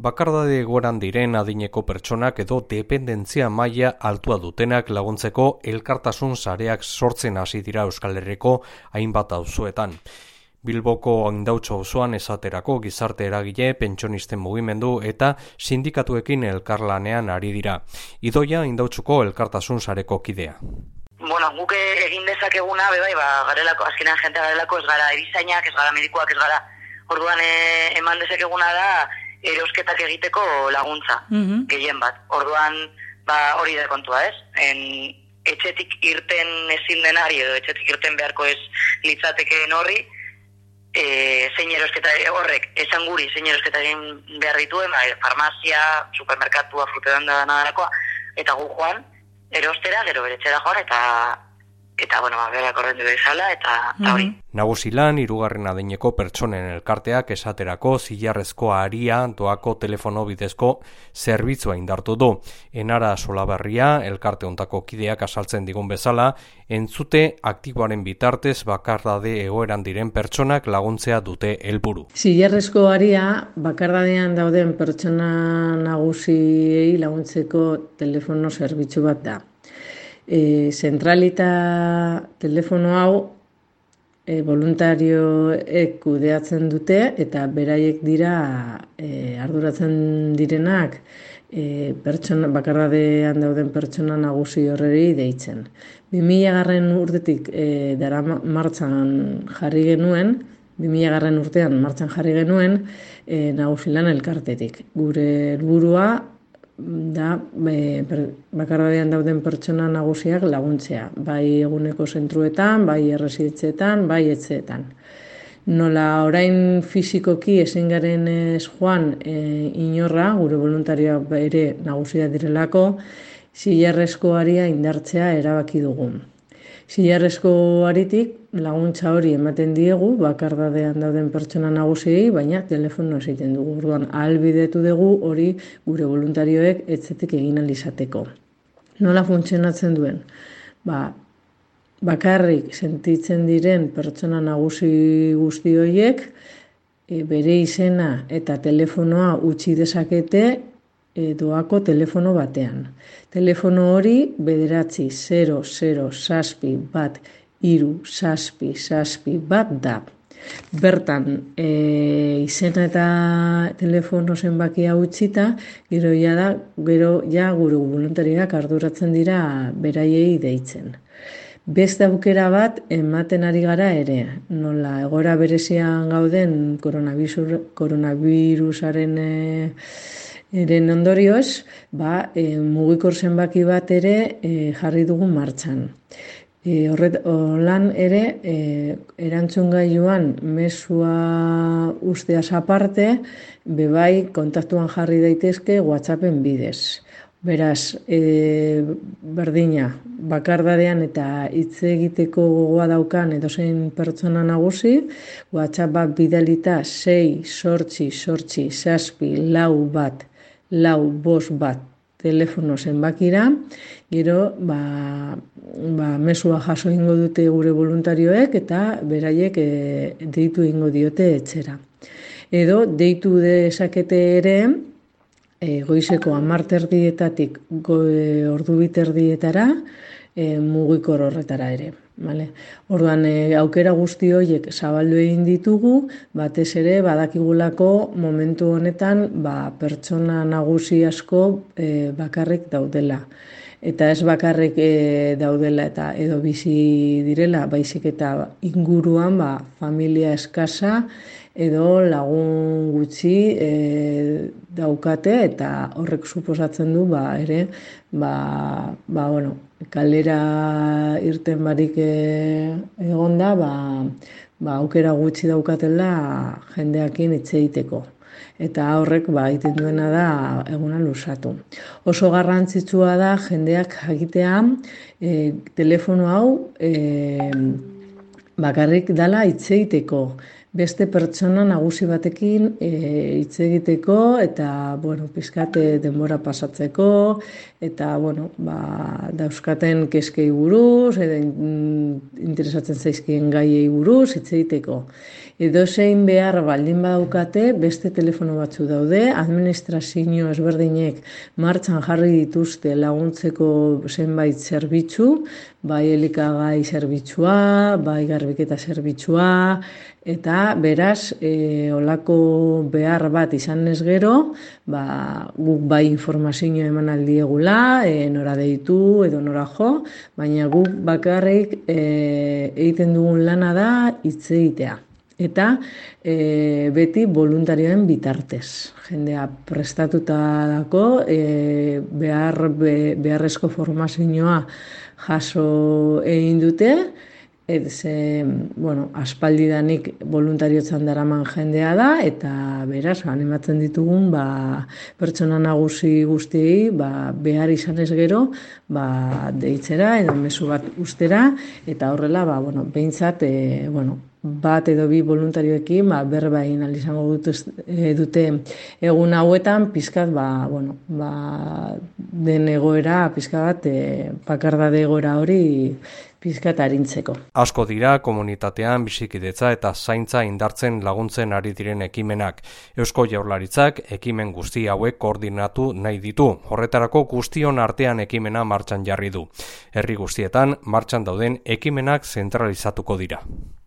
Bakardade egoeran diren adineko pertsonak edo dependentzia maila altua dutenak laguntzeko elkartasun sareak sortzen hasi dira Euskal Herriko hainbat auzoetan. Bilboko indautxo osoan esaterako gizarte eragile, pentsionisten mugimendu eta sindikatuekin elkarlanean ari dira. Idoia indautxuko elkartasun sareko kidea. Bueno, guke egin dezakeguna, bebai, ba, garelako, azkenean jente garelako ez gara erizainak, ez gara medikoak, ez gara, orduan e, eman dezakeguna da, erosketak egiteko laguntza, mm gehien bat. Orduan, ba, hori da kontua, ez? En, etxetik irten ezin denari edo etxetik irten beharko ez litzatekeen horri, e, zein erosketa horrek, esan guri zein erosketa egin behar dituen, ba, farmazia, supermerkatua, frutedan da nadarekoa, eta gu joan, erostera, gero beretxera joan, eta eta bueno, ba, berak ordendu bezala, eta, eta hori. Mm Nagusilan, irugarren adineko pertsonen elkarteak esaterako zilarrezko aria doako telefono bidezko zerbitzua indartu du. Enara solabarria, elkarte ontako kideak asaltzen digun bezala, entzute aktiboaren bitartez bakardade egoeran diren pertsonak laguntzea dute helburu. Zilarrezko aria, bakardadean dauden pertsona nagusiei laguntzeko telefono zerbitzu bat da e, zentralita telefono hau e, voluntarioek kudeatzen dute eta beraiek dira e, arduratzen direnak e, pertsona, bakarradean dauden pertsona nagusi horreri deitzen. 2000 garren urtetik e, dara martzan jarri genuen, 2000 garren urtean martzan jarri genuen, e, nagusilan elkartetik. Gure helburua da e, bakarradean dauden pertsona nagusiak laguntzea, bai eguneko zentruetan, bai errezitzetan, bai etzeetan. Nola orain fizikoki ezin garen ez joan e, inorra, gure voluntarioa ere nagusia direlako, zilarrezko aria indartzea erabaki dugun. Zilarrezko aritik laguntza hori ematen diegu, bakardadean dauden pertsona nagusiei, baina telefono egiten dugu. Orduan, ahalbidetu dugu hori gure voluntarioek etzetik egin alizateko. Nola funtzionatzen duen? Ba, bakarrik sentitzen diren pertsona nagusi guzti horiek, e, bere izena eta telefonoa utzi dezakete e, doako telefono batean. Telefono hori bederatzi 00 saspi bat iru saspi saspi bat da. Bertan, e, izena eta telefono zenbaki hau utzita, gero ja da, gero ja gure voluntariak arduratzen dira beraiei deitzen. Beste aukera bat ematen ari gara ere, nola egora berezian gauden koronavirusaren e, eren ondorioz, ba, e, mugikor zenbaki bat ere e, jarri dugu martxan. E, horret, lan ere, e, erantzun gaiuan mesua usteaz aparte, bebai kontaktuan jarri daitezke WhatsAppen bidez. Beraz, e, berdina, bakardadean eta hitz egiteko gogoa daukan edozein pertsona nagusi, WhatsApp bat bidalita 6, sortzi, sortzi, saspi, lau bat, lau bos bat telefono zenbakira, gero ba, ba, mesua jaso ingo dute gure voluntarioek eta beraiek e, deitu ingo diote etxera. Edo deitu dezakete ere e, goizeko amarterdietatik go, e, ordu biterdietara e, mugikor horretara ere. Vale. Orduan, e, aukera guzti horiek zabaldu egin ditugu, batez ere badakigulako momentu honetan ba, pertsona nagusi asko e, bakarrik daudela. Eta ez bakarrik e, daudela eta edo bizi direla, baizik eta inguruan ba, familia eskasa edo lagun gutxi e, daukate eta horrek suposatzen du ba, ere ba, ba, bueno, kalera irten barik e, egonda, ba, ba, aukera gutxi daukatela jendeakin hitz egiteko. Eta horrek ba, egiten duena da eguna lusatu. Oso garrantzitsua da jendeak jakitea e, telefono hau e, bakarrik dala hitz egiteko beste pertsona nagusi batekin e, hitz egiteko eta bueno, pizkate denbora pasatzeko eta bueno, ba, dauzkaten keskei buruz edo interesatzen zaizkien gaiei buruz hitz egiteko. Edo zein behar baldin badaukate, beste telefono batzu daude, administrazio ezberdinek martxan jarri dituzte laguntzeko zenbait zerbitzu, bai elikagai zerbitzua, bai garbiketa zerbitzua, eta beraz, e, olako behar bat izan ez gero, ba, guk bai informazio eman aldiegula, e, nora deitu edo nora jo, baina guk bakarrik e, egiten dugun lana da hitz egitea. Eta e, beti voluntarioen bitartez. Jendea prestatuta dako, e, behar, be, beharrezko formazioa jaso egin dute, ez, e, bueno, aspaldidanik voluntariotzan daraman jendea da, eta beraz, animatzen ditugun, ba, pertsona nagusi guztiei, ba, behar izan ez gero, ba, deitzera, edo mesu bat ustera, eta horrela, ba, bueno, behintzat, e, bueno, bat edo bi voluntarioekin ba, berba egin izango dut, e, dute egun hauetan pizkat ba, bueno, ba, den egoera pizka bat e, pakardade egoera hori pizkat arintzeko. Asko dira komunitatean bizikidetza eta zaintza indartzen laguntzen ari diren ekimenak. Eusko jaurlaritzak ekimen guzti hauek koordinatu nahi ditu. Horretarako guztion artean ekimena martxan jarri du. Herri guztietan martxan dauden ekimenak zentralizatuko dira.